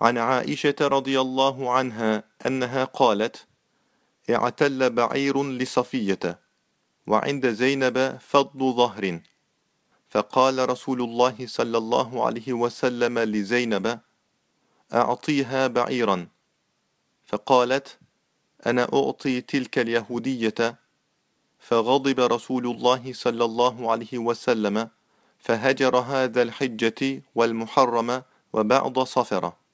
عن عائشة رضي الله عنها أنها قالت اعتل بعير لصفية وعند زينب فضل ظهر. فقال رسول الله صلى الله عليه وسلم لزينب أعطيها بعيرا. فقالت أنا أعطي تلك اليهودية. فغضب رسول الله صلى الله عليه وسلم فهجر هذا الحجة والمحرم وبعض صفرة.